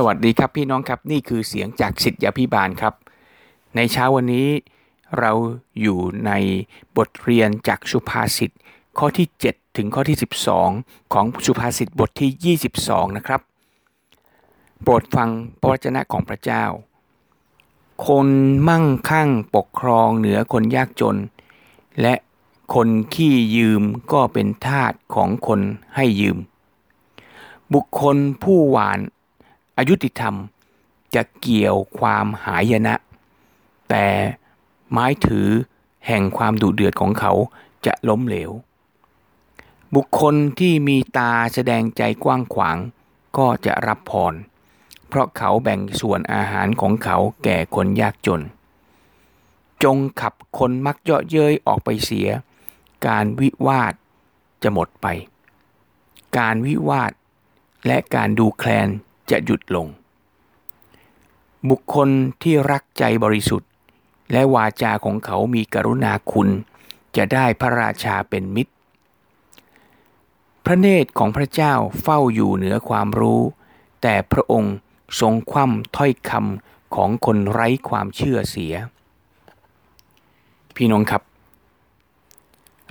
สวัสดีครับพี่น้องครับนี่คือเสียงจากสิทธยาพิบาลครับ ในเช้าวันนี้เราอยู่ในบทเรียนจากสุภาษิตข้อที่ 7 ถึงข้อที่ 12 ของสุภาษิตบทที่ 22 นะครับ โปรดฟังพระวจนะของพระเจ้า คนมั่งคั่งปกครองเหนือคนยากจน และคนขี้ยืมก็เป็นทาสของคนให้ยืม บุคคลผู้หวาน อายุติธรรมจะเกี่ยวความหายนะ แต่ไม้ถือแห่งความดุเดือดของเขาจะล้มเหลว บุคคลที่มีตาแสดงใจกว้างขวางก็จะรับพร เพราะเขาแบ่งส่วนอาหารของเขาแก่คนยากจน จงขับคนมักเยาะเย้ยออกไปเสีย การวิวาทจะหมดไป การวิวาทและการดูแคลน จะหยุดลง บุคคลที่รักใจบริสุทธิ์ และวาจาของเขามีกรุณาคุณ จะได้พระราชาเป็นมิตร พระเนตรของพระเจ้าเฝ้าอยู่เหนือความรู้ แต่พระองค์ทรงคว่ำถ้อยคำของคนไร้ความเชื่อเสีย พี่น้องครับ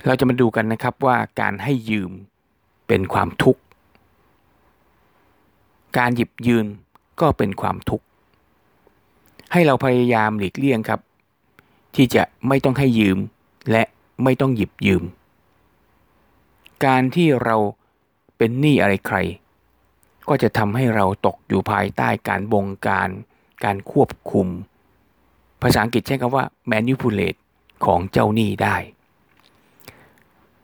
เราจะมาดูกันนะครับว่าการให้ยืมเป็นความทุกข์ การหยิบยืมก็เป็นความทุกข์ ให้เราพยายามหลีกเลี่ยงครับ ที่จะไม่ต้องให้ยืมและไม่ต้องหยิบยืม การที่เราเป็นหนี้อะไรใคร ก็จะทำให้เราตกอยู่ภายใต้การบงการ การควบคุม ภาษาอังกฤษใช้คำว่า manipulate ของเจ้าหนี้ได้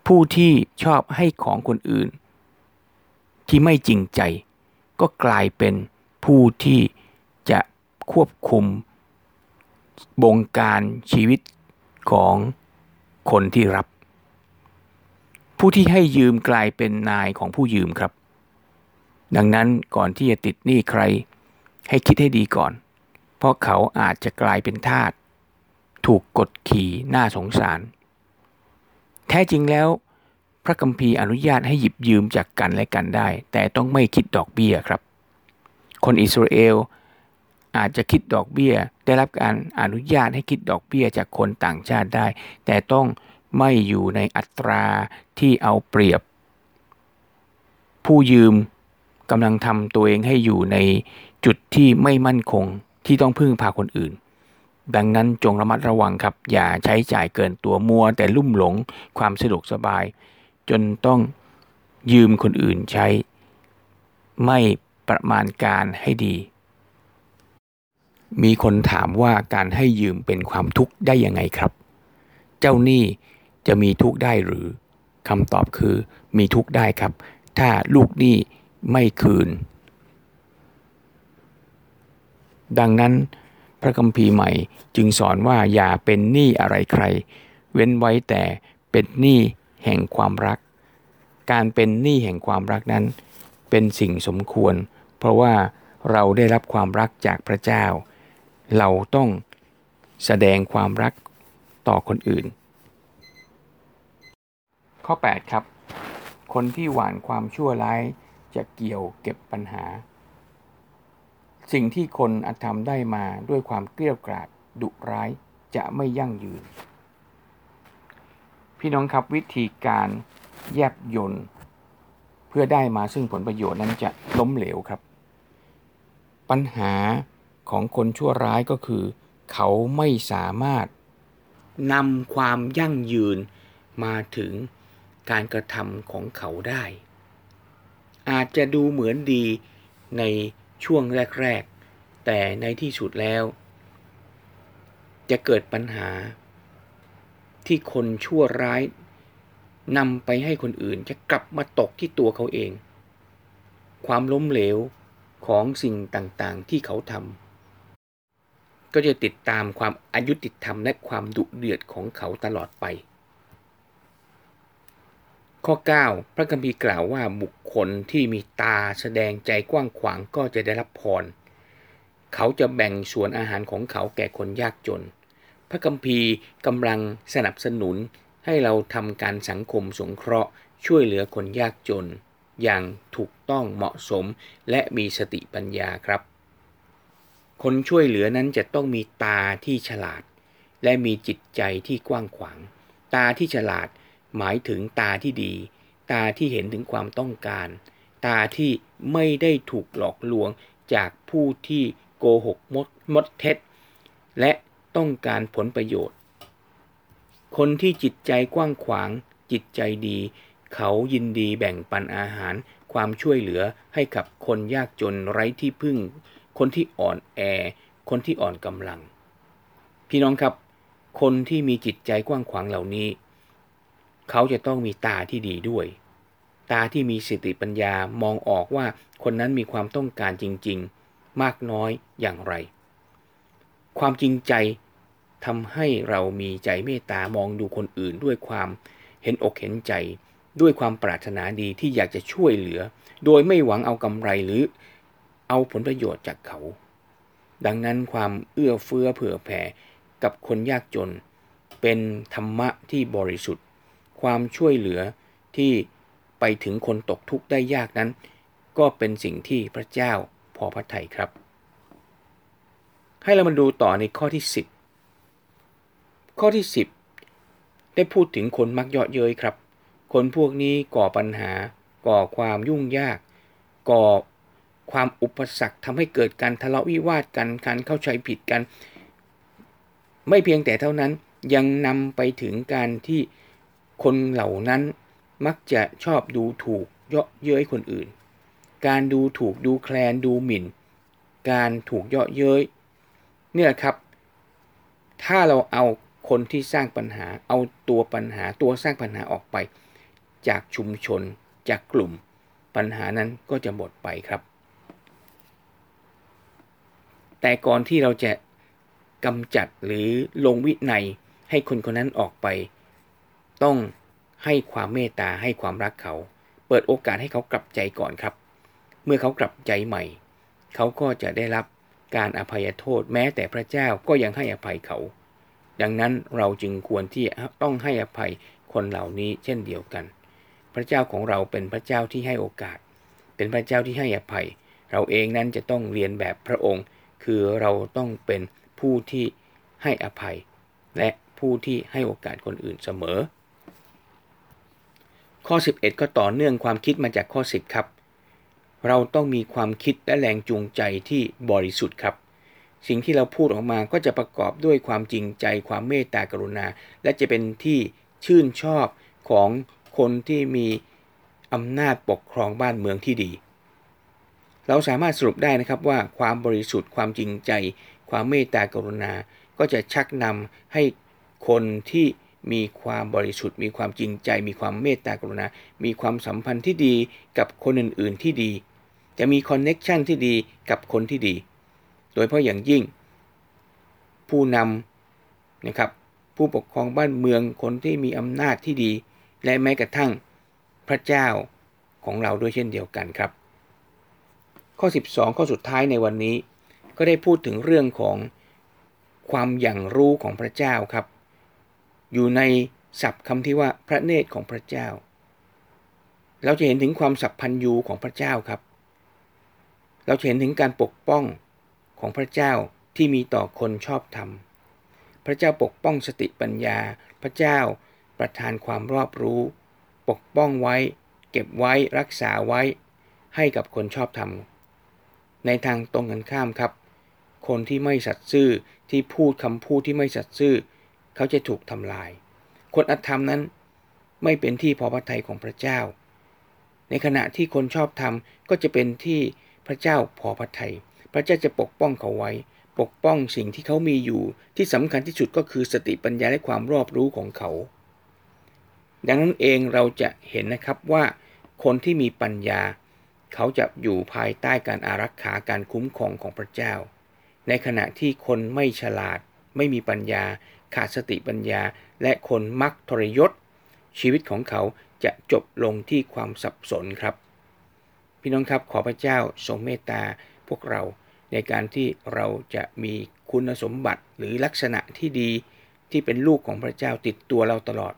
ผู้ที่ชอบให้ของคนอื่น ที่ไม่จริงใจ ก็กลายเป็นผู้ที่จะควบคุมบงการชีวิตของคนที่รับ ผู้ที่ให้ยืมกลายเป็นนายของผู้ยืมครับ ดังนั้นก่อนที่จะติดหนี้ใคร ให้คิดให้ดีก่อน เพราะเขาอาจจะกลายเป็นทาสถูกกดขี่น้าสงสาร แท้จริงแล้ว พระคัมภีร์อนุญาตให้หยิบยืมจากกันและกันได้ แต่ต้องไม่คิดดอกเบี้ยครับ คนอิสราเอลอาจจะคิดดอกเบี้ย ได้รับการอนุญาตให้คิดดอกเบี้ยจากคนต่างชาติได้ แต่ต้องไม่อยู่ในอัตราที่เอาเปรียบ ผู้ยืมกำลังทำตัวเองให้อยู่ในจุดที่ไม่มั่นคงที่ต้องพึ่งพาคนอื่น ดังนั้นจงระมัดระวังครับ อย่าใช้จ่ายเกินตัวมัวแต่ลุ่มหลงความสะดวกสบาย จนต้องยืมคนอื่นใช้ ไม่ประมาณการให้ดี มีคนถามว่าการให้ยืมเป็นความทุกข์ได้ยังไงครับ เจ้าหนี้จะมีทุกข์ได้หรือคำตอบคือมีทุกข์ได้ครับ ถ้าลูกหนี้ไม่คืน ดังนั้นพระคัมภีร์ใหม่จึงสอนว่าอย่าเป็นหนี้อะไรใคร เว้นไว้แต่เป็นหนี้ แห่งความรัก การเป็นหนี้แห่งความรักนั้น เป็นสิ่งสมควร เพราะว่าเราได้รับความรักจากพระเจ้า เราต้องแสดงความรักต่อคนอื่น ข้อ 8 ครับ คนที่หวานความชั่วร้ายจะเกี่ยวเก็บปัญหา สิ่งที่คนอาจทำได้มาด้วยความเกลี้ยกล่อมดุร้ายจะไม่ยั่งยืน พี่น้องครับวิธีการแยบยนต์เพื่อได้มาซึ่งผลประโยชน์นั้นจะล้มเหลวครับ ปัญหาของคนชั่วร้ายก็คือ เขาไม่สามารถนำความยั่งยืนมาถึงการกระทำของเขาได้ อาจจะดูเหมือนดีในช่วงแรก ๆ แต่ในที่สุดแล้ว จะเกิดปัญหา ที่คนชั่วร้ายนำไปให้คนอื่นจะกลับมาตกที่ตัวเขาเอง ความล้มเหลวของสิ่งต่างๆ ที่เขาทำก็จะติดตามความอายุติธรรมและความดุเดือดของเขาตลอดไป ข้อ 9 พระคัมภีร์กล่าวว่าบุคคลที่มีตาแสดงใจกว้างขวางก็จะได้รับพร เขาจะแบ่งส่วนอาหารของเขาแก่คนยากจน พระคัมภีร์กำลังสนับสนุนให้เราทำการสังคมสงเคราะห์ ช่วยเหลือคนยากจน อย่างถูกต้องเหมาะสมและมีสติปัญญาครับ คนช่วยเหลือนั้นจะต้องมีตาที่ฉลาด และมีจิตใจที่กว้างขวาง ตาที่ฉลาดหมายถึงตาที่ดี ตาที่เห็นถึงความต้องการ ตาที่ไม่ได้ถูกหลอกลวงจากผู้ที่โกหกมดมดเท็จ และ ต้องการผลประโยชน์ คนที่จิตใจกว้างขวาง จิตใจดี เขายินดีแบ่งปันอาหาร ความช่วยเหลือให้กับคนยากจนไร้ที่พึ่ง คนที่อ่อนแอ คนที่อ่อนกำลัง พี่น้องครับ คนที่มีจิตใจกว้างขวางเหล่านี้ เขาจะต้องมีตาที่ดีด้วย ตาที่มีสติปัญญามองออกว่าคนนั้นมีความต้องการจริง ๆ มากน้อยอย่างไรความจริงใจ ทำให้เรามีใจเมตตามองดูคนอื่นด้วยความเห็นอกเห็นใจ ด้วยความปรารถนาดีที่อยากจะช่วยเหลือ โดยไม่หวังเอากำไรหรือเอาผลประโยชน์จากเขา ดังนั้นความเอื้อเฟื้อเผื่อแผ่กับคนยากจน เป็นธรรมะที่บริสุทธิ์ ความช่วยเหลือที่ไปถึงคนตกทุกข์ได้ยากนั้น ก็เป็นสิ่งที่พระเจ้าพอพระทัยครับ ให้เรามาดูต่อในข้อที่ 10 ข้อที่ 10 ได้พูดถึงคนมักเยาะเย้ยครับ คนพวกนี้ก่อปัญหา ก่อความยุ่งยาก ก่อความอุปสรรคทำให้เกิดการทะเลาะวิวาทกันการเข้าใจผิดกัน ไม่เพียงแต่เท่านั้นยังนำไปถึงการที่คนเหล่านั้นมักจะชอบดูถูกเยาะเย้ยคนอื่น การดูถูกดูแคลนดูหมิ่น การถูกเยาะเย้ยเนี่ยครับ ถ้าเราเอา คนที่สร้างปัญหาเอาตัวปัญหาตัวสร้างปัญหาออกไป จากชุมชนจากกลุ่ม ปัญหานั้นก็จะหมดไปครับ แต่ก่อนที่เราจะกำจัดหรือลงวินัยให้คนคนนั้นออกไป ต้องให้ความเมตตาให้ความรักเขา เปิดโอกาสให้เขากลับใจก่อนครับ เมื่อเขากลับใจใหม่ เขาก็จะได้รับการอภัยโทษแม้แต่พระเจ้าก็ยังให้อภัยเขา ดังนั้นเราจึงควรที่ต้องให้อภัยคนเหล่านี้เช่นเดียวกัน พระเจ้าของเราเป็นพระเจ้าที่ให้โอกาส เป็นพระเจ้าที่ให้อภัย เราเองนั้นจะต้องเรียนแบบพระองค์ คือเราต้องเป็นผู้ที่ให้อภัย และผู้ที่ให้โอกาสคนอื่นเสมอ ข้อ 11 ก็ต่อเนื่องความคิดมาจากข้อ 10 ครับ เราต้องมีความคิดและแรงจูงใจที่บริสุทธิ์ครับ สิ่งที่เราพูดออกมาก็จะประกอบด้วยความจริงใจความเมตตากรุณา และจะเป็นที่ชื่นชอบของคนที่มีอำนาจปกครองบ้านเมืองที่ดี เราสามารถสรุปได้นะครับว่าความบริสุทธิ์ความจริงใจ ความเมตตากรุณา ก็จะชักนำให้คนที่มีความบริสุทธิ์ มีความจริงใจ มีความเมตตากรุณา มีความสัมพันธ์ที่ดีกับคนอื่น ๆ ที่ดี จะมีคอนเน็กชันที่ดีกับคนที่ดี โดยเพราะอย่างยิ่ง ผู้นำนะครับผู้ปกครองบ้านเมืองคนที่มีอำนาจที่ดี และแม้กระทั่งพระเจ้าของเราด้วยเช่นเดียวกันครับ ข้อ 12 ข้อสุดท้ายในวันนี้ ก็ได้พูดถึงเรื่องของความอย่างรู้ของพระเจ้าครับ อยู่ในศัพท์คำที่ว่าพระเนตรของพระเจ้า เราจะเห็นถึงความสัพพันยูของพระเจ้าครับ เราจะเห็นถึงการปกป้อง ของพระเจ้าที่มีต่อคนชอบธรรม พระเจ้าปกป้องสติปัญญา พระเจ้าประทานความรอบรู้ ปกป้องไว้ เก็บไว้รักษาไว้ ให้กับคนชอบธรรม ในทางตรงกันข้ามครับ คนที่ไม่สัตย์ซื่อที่พูดคำพูดที่ไม่สัตย์ซื่อ เขาจะถูกทำลาย คนอธรรมนั้นไม่เป็นที่พอพระทัยของพระเจ้า ในขณะที่คนชอบธรรมก็จะเป็นที่พระเจ้าพอพระทัย พระเจ้าจะปกป้องเขาไว้ ปกป้องสิ่งที่เขามีอยู่ที่สำคัญที่สุดก็คือสติปัญญาและความรอบรู้ของเขา ดังนั้นเองเราจะเห็นนะครับว่าคนที่มีปัญญา เขาจะอยู่ภายใต้การอารักขาการคุ้มครองของพระเจ้า ในขณะที่คนไม่ฉลาด ไม่มีปัญญา ขาดสติปัญญา และคนมักทรยศ ชีวิตของเขาจะจบลงที่ความสับสนครับ พี่น้องครับขอพระเจ้าทรงเมตตาพวกเรา ในการที่เราจะมีคุณสมบัติหรือลักษณะที่ดีที่เป็นลูกของพระเจ้าติดตัวเราตลอด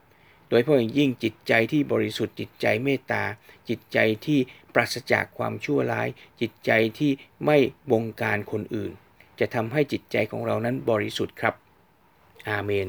โดยเฉพาะอย่างยิ่งจิตใจที่บริสุทธิ์จิตใจเมตตา จิตใจที่ปราศจากความชั่วร้าย จิตใจที่ไม่บงการคนอื่น จะทำให้จิตใจของเรานั้นบริสุทธิ์ครับ อาเมน